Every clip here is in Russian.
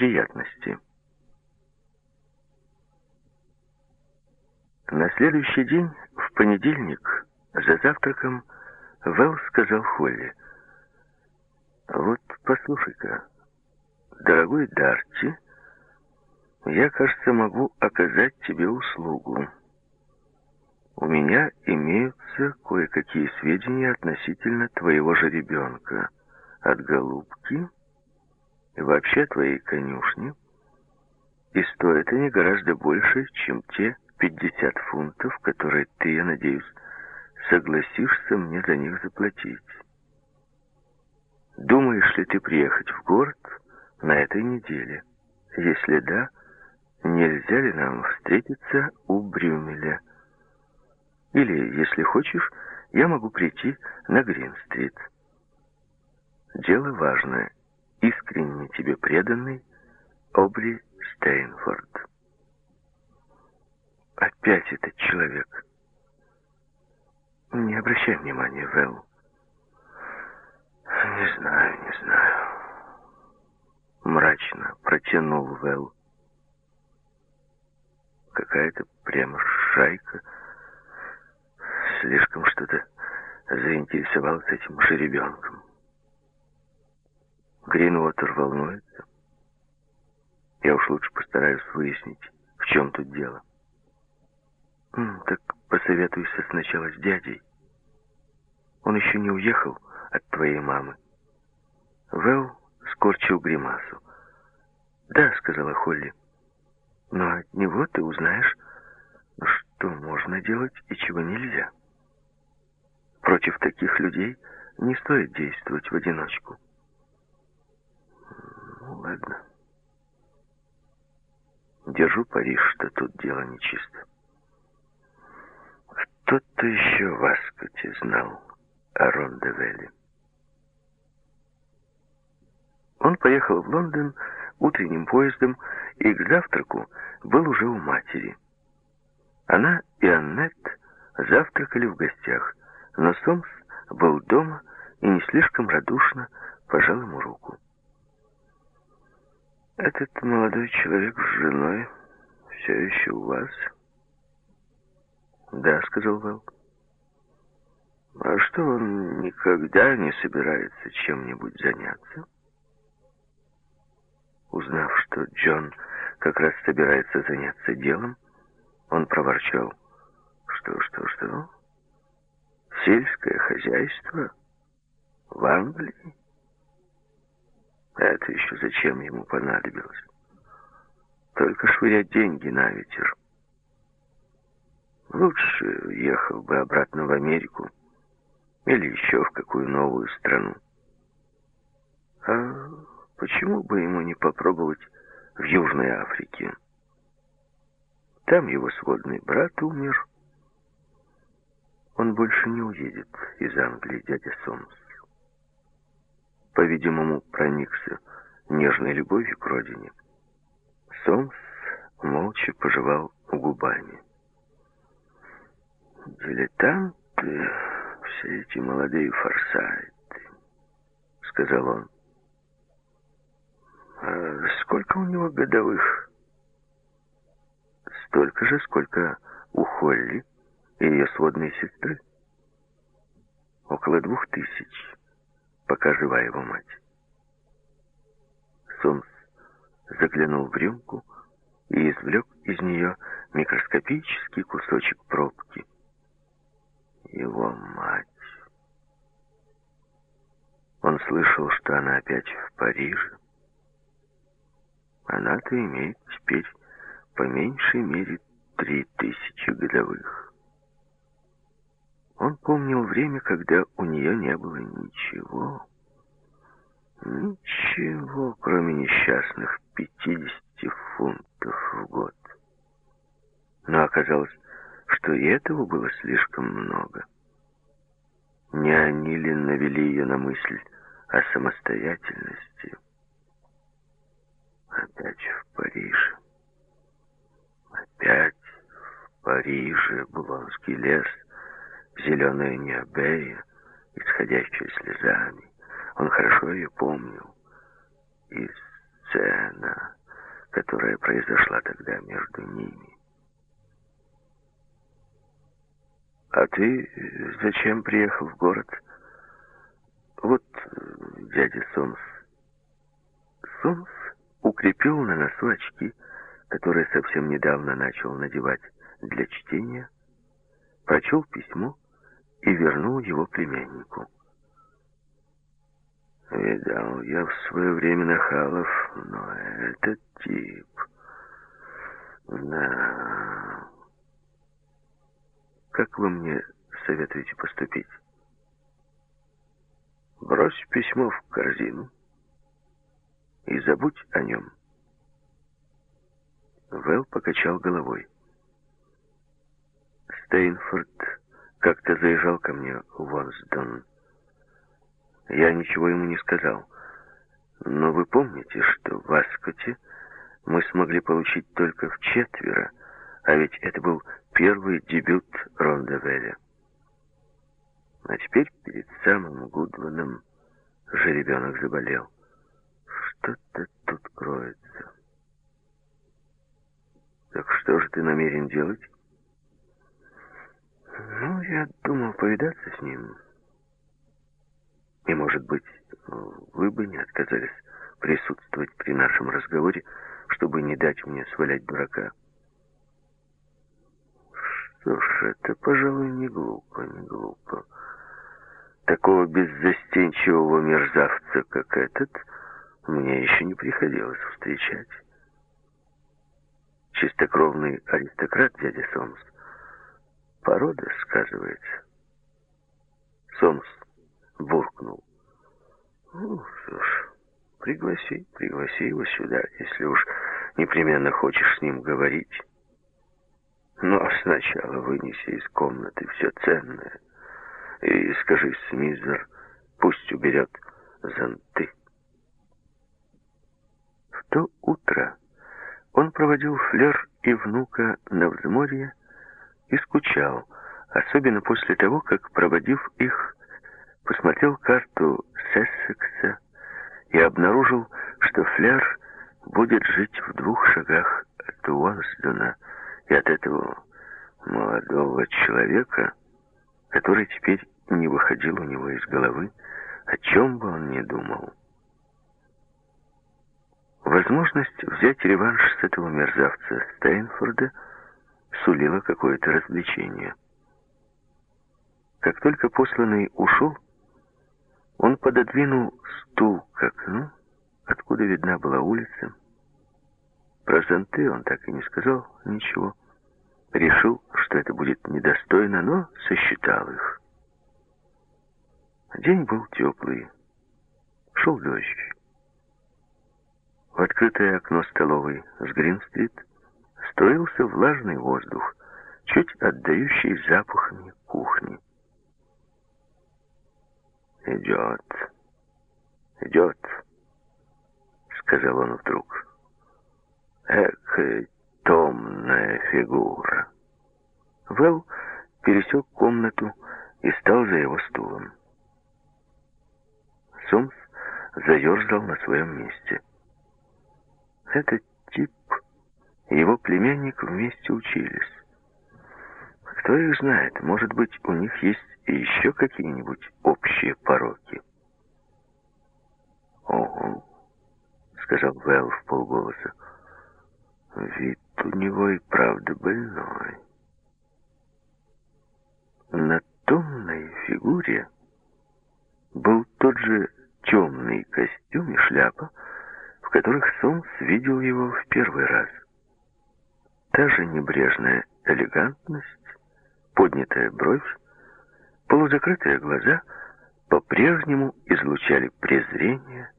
неприятности. На следующий день, в понедельник, за завтраком, Вэл сказал Холли, «Вот послушай-ка, дорогой Дарти, я, кажется, могу оказать тебе услугу. У меня имеются кое-какие сведения относительно твоего же ребенка, от голубки и вообще твоей конюшни, и стоят они гораздо больше, чем те 50 фунтов, которые ты, я надеюсь, согласишься мне за них заплатить. Думаешь ли ты приехать в город на этой неделе? Если да, нельзя ли нам встретиться у Брюмеля? Или, если хочешь, я могу прийти на Грин-стрит. Дело важное. Искренне тебе преданный Обри Стейнфорд. Опять этот человек. Не обращай внимания, Вэл. Не знаю, не знаю. Мрачно протянул Вэл. Какая-то прямо шайка слишком что-то заинтересовалась этим жеребенком. Гринвотер волнуется. Я уж лучше постараюсь выяснить, в чем тут дело. Так посоветуйся сначала с дядей. Он еще не уехал от твоей мамы. Вэл скорчил гримасу. «Да», — сказала Холли, — «но от него ты узнаешь, что можно делать и чего нельзя. Против таких людей не стоит действовать в одиночку». «Ну, ладно. Держу пари, что тут дело нечисто. Кто-то еще в Аскоте знал о Рондевеле. Он поехал в Лондон утренним поездом и к завтраку был уже у матери. Она и Аннет завтракали в гостях, но Сомс был дома и не слишком радушно пожал ему руку. «Этот молодой человек с женой все еще у вас?» «Да», — сказал Вэл. «А что, он никогда не собирается чем-нибудь заняться?» Узнав, что Джон как раз собирается заняться делом, он проворчал. «Что, что, что? Сельское хозяйство? В Англии?» Это еще зачем ему понадобилось? Только швырять деньги на ветер. Лучше ехал бы обратно в Америку или еще в какую новую страну. А почему бы ему не попробовать в Южной Африке? Там его сводный брат умер. Он больше не уедет из Англии, дядя Сомс. По-видимому, проникся нежной любовью к родине. Сомс молча пожевал губами. «Дилетанты, все эти молодые форсайты», — сказал он. «А сколько у него годовых?» «Столько же, сколько у Холли и ее сводной сестры. Около двух тысяч, пока жива его мать». Сомс заглянул в рюмку и извлек из нее микроскопический кусочек пробки его мать. Он слышал, что она опять в Париже. Она-то имеет теперь по меньшей мере три тысячи годовых. Он помнил время, когда у нее не было ничего. Ничего, кроме несчастных 50 фунтов в год. Но оказалось, что и этого было слишком много. Не они ли навели ее на мысль о самостоятельности? Опять в Париже. Опять в Париже Булонский лес, зеленая необея, исходящая слезами. Он хорошо ее помнил. И сцена, которая произошла тогда между ними. «А ты зачем приехал в город?» «Вот дядя Сомс». Сомс укрепил на носу очки, которые совсем недавно начал надевать для чтения, прочел письмо и вернул его племяннику. Видал я в свое время нахалов, но этот тип... Да... Как вы мне советуете поступить? Брось письмо в корзину и забудь о нем. Вэл покачал головой. Стейнфорд как-то заезжал ко мне Вонсдон. Я ничего ему не сказал. Но вы помните, что в Аскоте мы смогли получить только в четверо, а ведь это был первый дебют Рондевеля. А теперь перед самым Гудваном жеребенок заболел. Что-то тут кроется. Так что же ты намерен делать? Ну, я думал повидаться с ним. И, может быть, вы бы не отказались присутствовать при нашем разговоре, чтобы не дать мне свалять дурака. Что ж, это, пожалуй, не глупо, не глупо. Такого беззастенчивого мерзавца, как этот, мне еще не приходилось встречать. Чистокровный аристократ дядя Сомс. Порода сказывается. Сомс буркнул. Ну, что ж, пригласи, пригласи его сюда, если уж непременно хочешь с ним говорить. Но сначала вынеси из комнаты все ценное и скажи Смизер, пусть уберет зонты. В то утро он проводил Флер и внука на взморье и скучал, особенно после того, как, проводив их, посмотрел карту Сессекса и обнаружил, что Флер будет жить в двух шагах от Уонсдена и от этого молодого человека, который теперь не выходил у него из головы, о чем бы он ни думал. Возможность взять реванш с этого мерзавца Стейнфорда сулила какое-то развлечение. Как только посланный ушел, он пододвинул стул к окну, откуда видна была улица. Про зонты он так и не сказал ничего. Решил, что это будет недостойно, но сосчитал их. День был теплый. Шел дождь. В открытое окно столовой с Грин-стрит строился влажный воздух, чуть отдающий запахами кухни. «Идет, идет», — сказал он вдруг. «Экая томная фигура». Вэл пересек комнату и стал за его стулом. Сомс заерзал на своем месте. Тип его племянник вместе учились. Кто их знает, может быть, у них есть еще какие-нибудь общие пороки. «Ого», — сказал Вэл в полголоса, — «вид у него и правда больной». На томной фигуре был тот же темный костюм и шляпа, в которых Сомс видел его в первый раз. Та же небрежная элегантность, поднятая бровь, полузакрытые глаза по-прежнему излучали презрение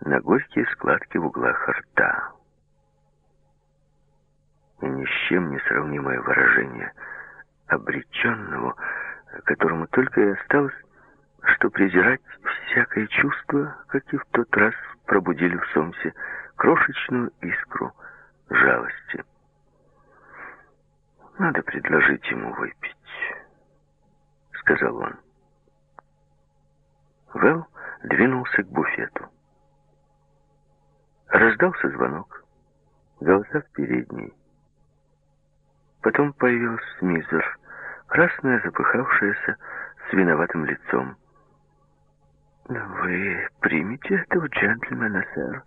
на горькие складки в углах рта. И ни с чем не сравнимое выражение обреченного, которому только и осталось, что презирать всякое чувство, как и в тот раз пробудили в Сомсе крошечную искру жалости. «Надо предложить ему выпить», — сказал он. Вэл двинулся к буфету. Раз Раздался звонок. Голоса в передней. Потом появилась Смизер, красная, запыхавшаяся, с виноватым лицом. «Вы примете этого джентльмена, сэр,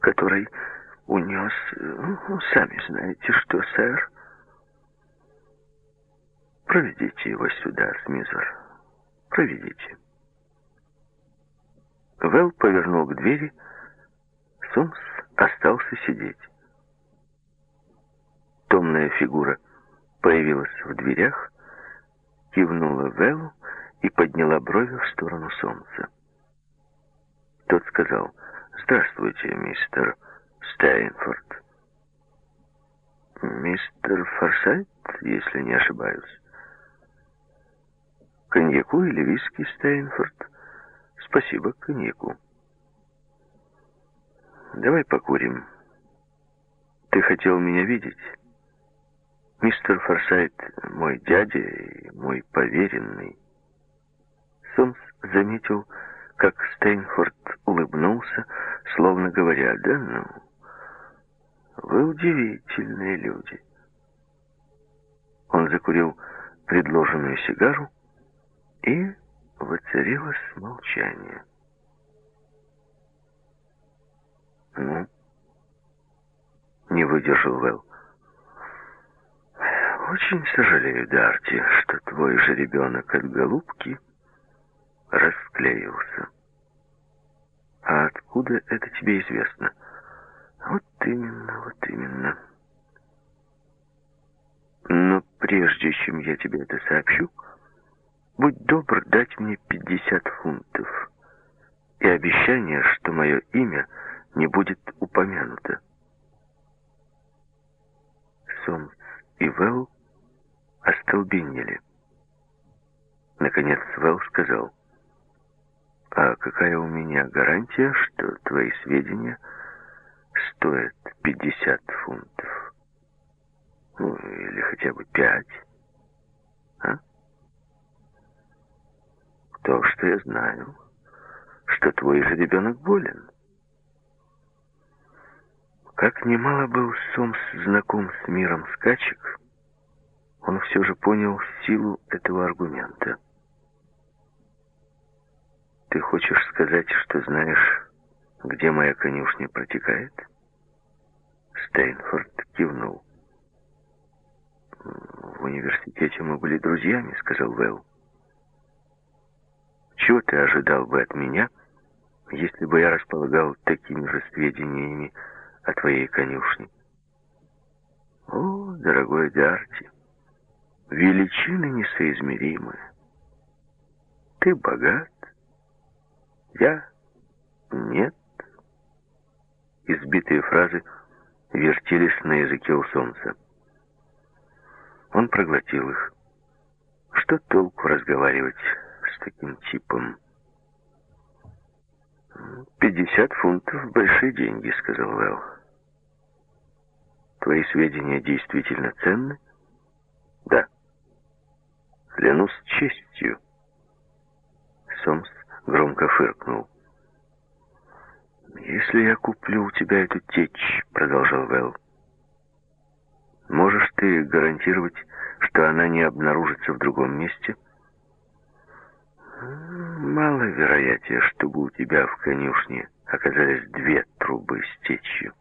который унес... Ну, сами знаете, что, сэр?» «Проведите его сюда, Смизер. Проведите». Вэл повернул к двери. Сомс остался сидеть. Томная фигура появилась в дверях, кивнула Вэллу и подняла брови в сторону солнца. Тот сказал, «Здравствуйте, мистер Стейнфорд». «Мистер Форсайт, если не ошибаюсь». «Коньяку или виски, Стейнфорд?» «Спасибо, коньяку». «Давай покурим. Ты хотел меня видеть?» «Мистер Форсайт мой дядя и мой поверенный». Сомс заметил, как Стейнфорд улыбнулся, словно говоря, «Да ну, вы удивительные люди». Он закурил предложенную сигару, и воцарилось молчание. «Ну?» — не выдержал Вэл. «Очень сожалею, Дарти, что твой же ребенок от голубки расклеился. А откуда это тебе известно? Вот именно, вот именно. Но прежде чем я тебе это сообщу, будь добр дать мне 50 фунтов и обещание, что мое имя не будет упомянуто. Сомс и Вэл остолбенели. Наконец Вэл сказал, «А какая у меня гарантия, что твои сведения стоят 50 фунтов? Ну, или хотя бы 5, «То, что я знаю, что твой же ребенок болен». Как немало был Сомс знаком с миром скачек, он все же понял силу этого аргумента. «Ты хочешь сказать, что знаешь, где моя конюшня протекает?» Стейнфорд кивнул. «В университете мы были друзьями», — сказал Вэлл. «Чего ты ожидал бы от меня, если бы я располагал такими же сведениями о твоей конюшне?» «О, дорогой Дарти, величины несоизмеримые. Ты богат, я нет. Избитые фразы вертелись на языке у солнца. Он проглотил их. Что толку разговаривать с таким типом? «Пятьдесят фунтов — большие деньги», — сказал Вэлл. «Твои сведения действительно ценны?» «Да». «Клянусь честью». Сомс громко фыркнул. «Если я куплю у тебя эту течь», — продолжал Вэл, — «можешь ты гарантировать, что она не обнаружится в другом месте?» «Мало вероятнее, чтобы у тебя в конюшне оказались две трубы с течью.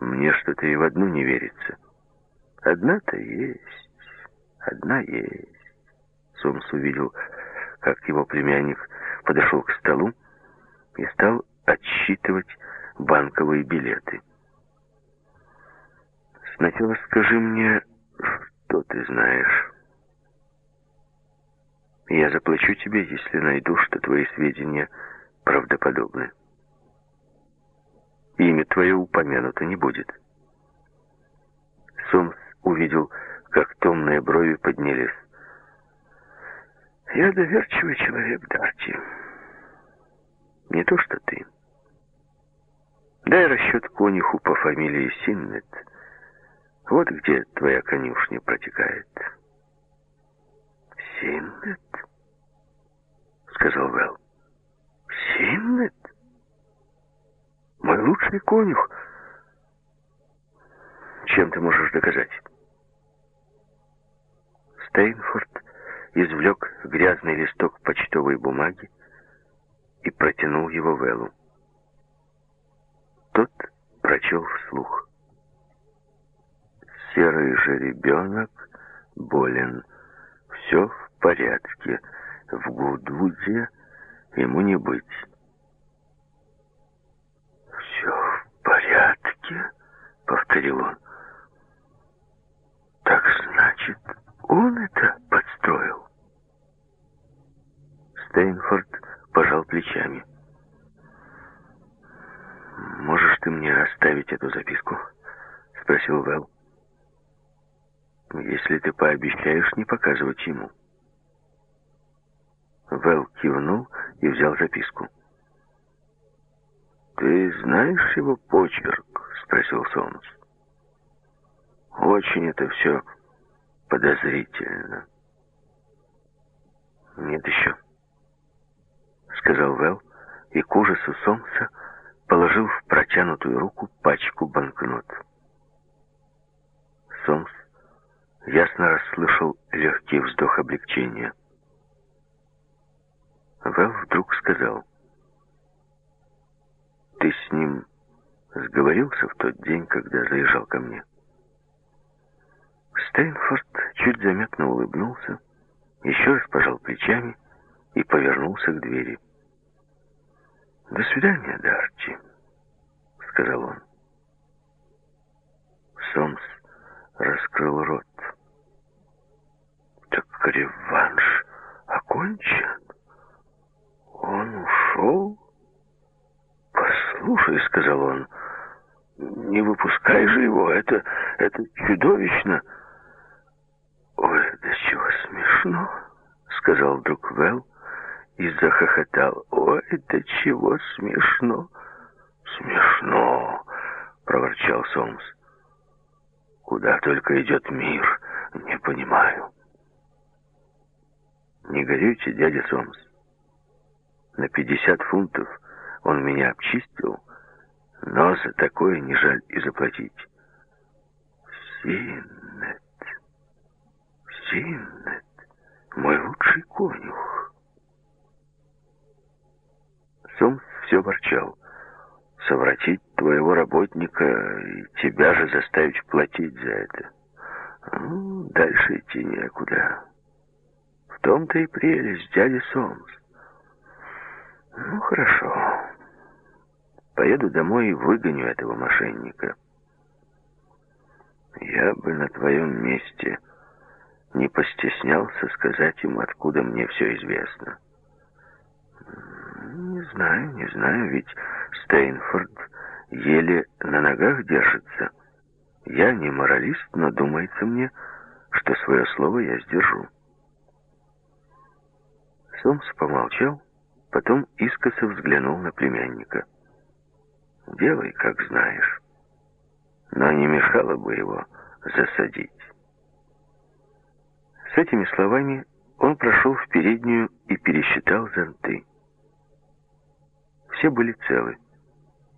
Мне что-то и в одну не верится. Одна-то есть, одна есть». Сомс увидел, как его племянник подошел к столу и стал отсчитывать банковые билеты. «Сначала скажи мне, что ты знаешь. Я заплачу тебе, если найду, что твои сведения правдоподобны. Имя твое упомянуто не будет». Сомс увидел, как томные брови поднялись. Я доверчивый человек, Дарти. Не то, что ты. Дай расчет конюху по фамилии Синнет. Вот где твоя конюшня протекает. Синнет? Сказал Вэл. Синнет? Мой хороший конюх. Чем ты можешь доказать? Стейнфорд извлек грязный листок почтовой бумаги и протянул его Вэллу. Тот прочел вслух. Серый же ребенок болен. Все в порядке. В Гудвуде ему не быть. «Все в порядке?» — повторил он. «Так значит, он это подстроил?» Стейнфорд пожал плечами. «Можешь ты мне оставить эту записку?» — спросил Вэл. «Если ты пообещаешь не показывать ему». Вэл кивнул и взял записку. «Ты знаешь его почерк?» — спросил Сомс. «Очень это все подозрительно». «Нет еще», — сказал Вэл, и к ужасу Сомса положил в протянутую руку пачку банкнот. Сомс ясно расслышал легкий вздох облегчения. Вэл вдруг сказал, «Ты с ним сговорился в тот день, когда заезжал ко мне?» Стейнфорд чуть заметно улыбнулся, еще раз пожал плечами и повернулся к двери. «До свидания, Дарчи», — сказал он. Сомс раскрыл рот. «Так реванш окончен? Он ушел?» «Послушай», — сказал он, — «не выпускай же его, это, это чудовищно». «Ой, до чего смешно», — сказал вдруг Вэл, и захохотал. «Ой, да чего смешно!» «Смешно!» — проворчал Сомс. «Куда только идет мир, не понимаю». «Не горюйте, дядя Сомс. На пятьдесят фунтов он меня обчистил, но за такое не жаль и заплатить». «Синнет, Синнет, мой лучший конюх». Сомс все ворчал. Совратить твоего работника и тебя же заставить платить за это. Ну, дальше идти некуда. В том-то и прелесть, дядя Сомс. Ну, хорошо. Поеду домой и выгоню этого мошенника. Я бы на твоем месте не постеснялся сказать ему, откуда мне все известно. Не знаю, не знаю, ведь Стейнфорд еле на ногах держится. Я не моралист, но думается мне, что свое слово я сдержу. Сомс помолчал, потом искоса взглянул на племянника. «Делай, как знаешь, но не мешало бы его засадить». С этими словами он прошел в переднюю и пересчитал зонты. Все были целы.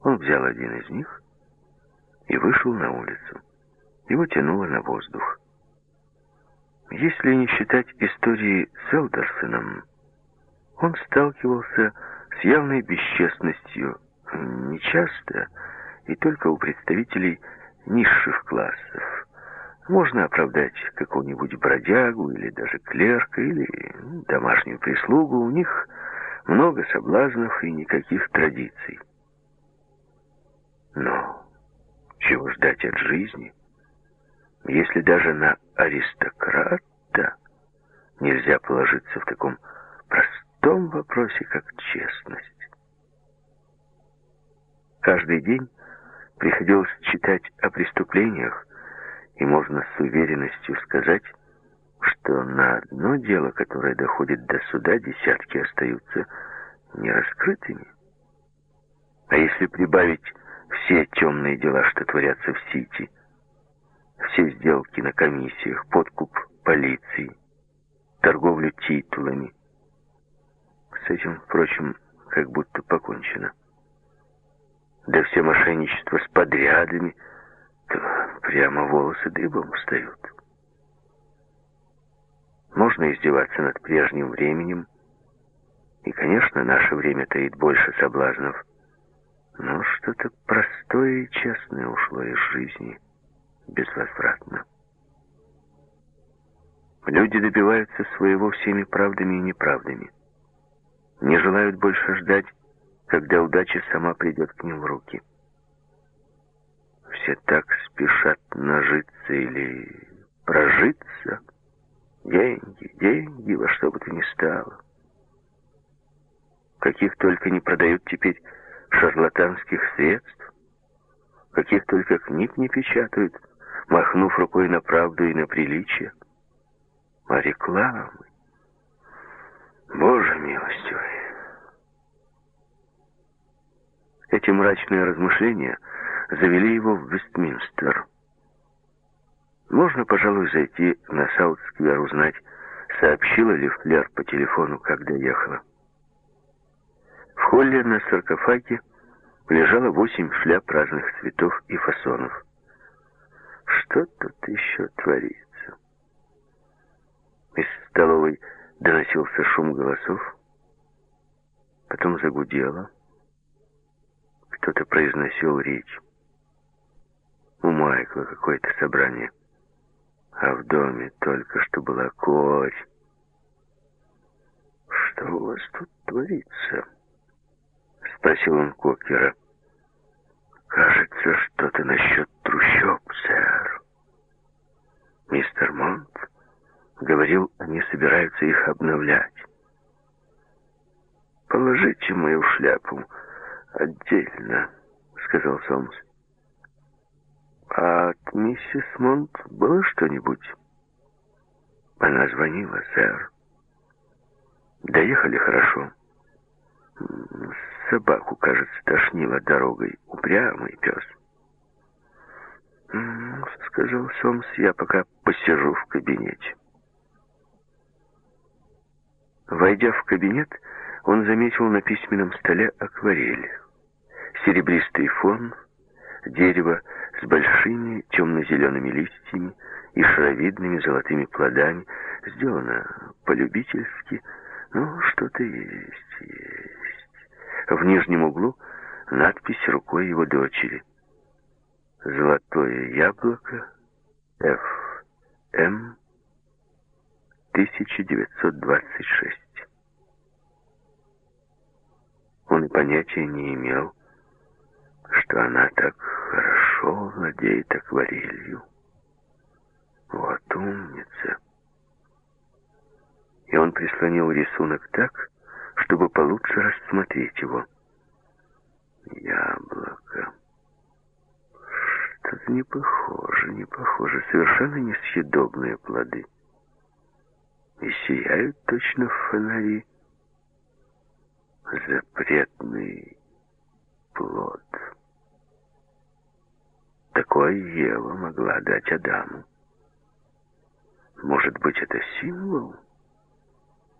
Он взял один из них и вышел на улицу. Его тянуло на воздух. Если не считать истории с Элдерсоном, он сталкивался с явной бесчестностью нечасто и только у представителей низших классов. Можно оправдать какого-нибудь бродягу или даже клерка или домашнюю прислугу. У них много соблазнов и никаких традиций. Но чего ждать от жизни, если даже на аристократа нельзя положиться в таком простом вопросе, как честность? Каждый день приходилось читать о преступлениях, и можно с уверенностью сказать, что на одно дело, которое доходит до суда, десятки остаются нераскрытыми. А если прибавить все темные дела, что творятся в Сити, все сделки на комиссиях, подкуп полиции, торговлю титулами, с этим, впрочем, как будто покончено. да все мошенничество с подрядами, прямо волосы дыбом встают. Можно издеваться над прежним временем, и, конечно, наше время таит больше соблазнов, но что-то простое и честное ушло из жизни безвозвратно. Люди добиваются своего всеми правдами и неправдами. Не желают больше ждать, когда удача сама придет к ним в руки. Все так спешат нажиться или прожиться. Деньги, деньги, во что бы то ни стало. Каких только не продают теперь шарлатанских средств, каких только книг не печатают, махнув рукой на правду и на приличие. А рекламы... Боже милостивый! Эти мрачные размышления завели его в Вестминстер. Можно, пожалуй, зайти на Саут-сквер, узнать, сообщила ли Флер по телефону, когда ехала. В холле на саркофаге лежало восемь шляп разных цветов и фасонов. Что тут еще творится? Из столовой доносился шум голосов, потом загудело. Кто-то произносил речь. У Майкла какое-то собрание. А в доме только что была корь. «Что у вас тут творится?» Спросил он Кокера. «Кажется, что-то насчет трущоб, сэр. Мистер Монт говорил, они собираются их обновлять. Положите мою шляпу отдельно», — сказал Сомс. «А от миссис Монт было что-нибудь?» Она звонила, сэр. Доехали хорошо. Собаку, кажется, тошнило дорогой. Упрямый пес. сказал Сомс, я пока посижу в кабинете. Войдя в кабинет, он заметил на письменном столе акварель. Серебристый фон, дерево с большими темно-зелеными листьями и шаровидными золотыми плодами, сделано полюбительски, но что-то есть, есть. В нижнем углу надпись рукой его дочери. «Золотое яблоко Ф. М. 1926». Он и понятия не имел, что она так хорошо владеет акварелью. Вот умница. И он прислонил рисунок так, чтобы получше рассмотреть его. Яблоко. Что-то не похоже, не похоже. Совершенно несъедобные плоды. И сияют точно в фонари. Запретный плод. Такой Ева могла дать Адаму. Может быть, это символ?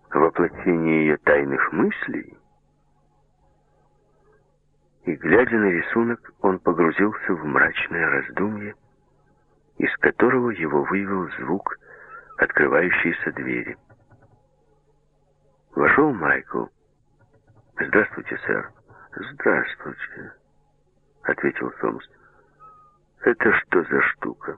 Воплощение ее тайных мыслей? И, глядя на рисунок, он погрузился в мрачное раздумье, из которого его вывел звук открывающейся двери. Вошел Майкл. «Здравствуйте, сэр». «Здравствуйте», — ответил Сомс. Это что за штука?